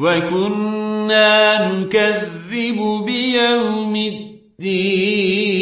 وكنا نكذب بيوم الدين